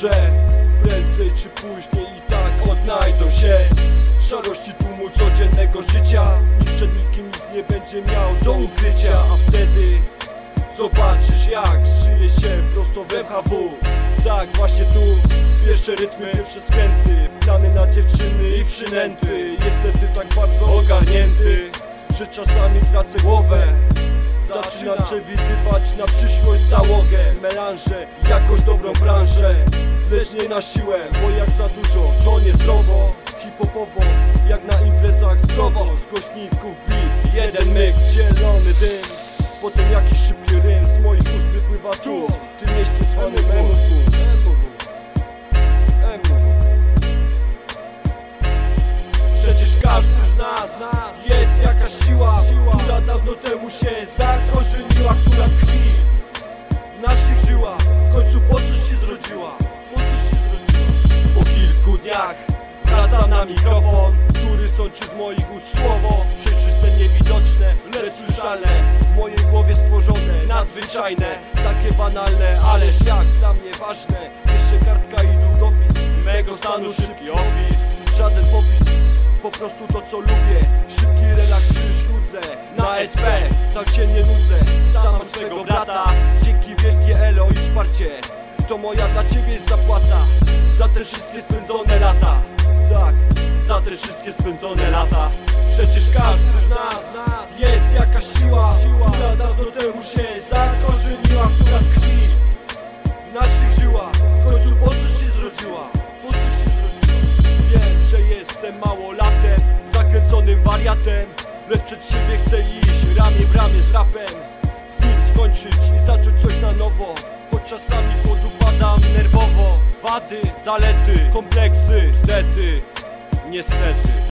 że prędzej czy później i tak odnajdą się. W Szarości tłumu codziennego życia Nikt przed nikim nic nie będzie miał do ukrycia. A wtedy zobaczysz jak szyje się prosto w MHW Tak właśnie tu Pierwsze rytmy, pierwsze skręty Plany na dziewczyny i przynęty. Jestem tym tak bardzo ogarnięty Że czasami tracę głowę Zaczynam przewidywać na przyszłość załogę Melanże, jakąś dobrą branżę. Lecz nie na siłę, bo jak za dużo to niezdrowo Hip-hopowo, jak na imprezach zdrowo. Z głośników bit, jeden myk, zielony dym. Potem jakiś szybki rym z moich ust wypływa tu. W tym mieście zwanym MWW MWW Przecież każdy z nas jest jakaś siła Która dawno temu się zakorzeniła Która krwi w naszych żyłach. W końcu po coś się zrodziła? Po coś się zrodziła? Po kilku dniach wracam na mikrofon Który sączy z moich ust słowo. Przejrzyste, niewidoczne, lecz słyszalne W mojej głowie stworzone, nadzwyczajne. Takie banalne, ależ jak dla mnie ważne. Jeszcze kartka i długopis Mego stanu szybki opis. Żaden popis po prostu to co lubię. Szybki czy szludzę Na SP, tak się nie nudzę Sam swego brata. Dzięki wielkie elo i wsparcie. To moja dla ciebie jest zapłata. Za te wszystkie spędzone lata. Tak, za te wszystkie spędzone lata. Przecież każdy z nas Jest jakaś siła. Która dawno temu się zakorzeniła Która tkwi w naszych żyłach. W końcu po co się zrodziła? Po co się zrodziła? Wiem, że jestem małolatem Zakręconym wariatem Lecz przed siebie chcę iść Ramię w ramię z rapem. Z nim skończyć i zacząć coś na nowo. Choć czasami podupadam nerwowo. Wady, zalety, kompleksy Stety, niestety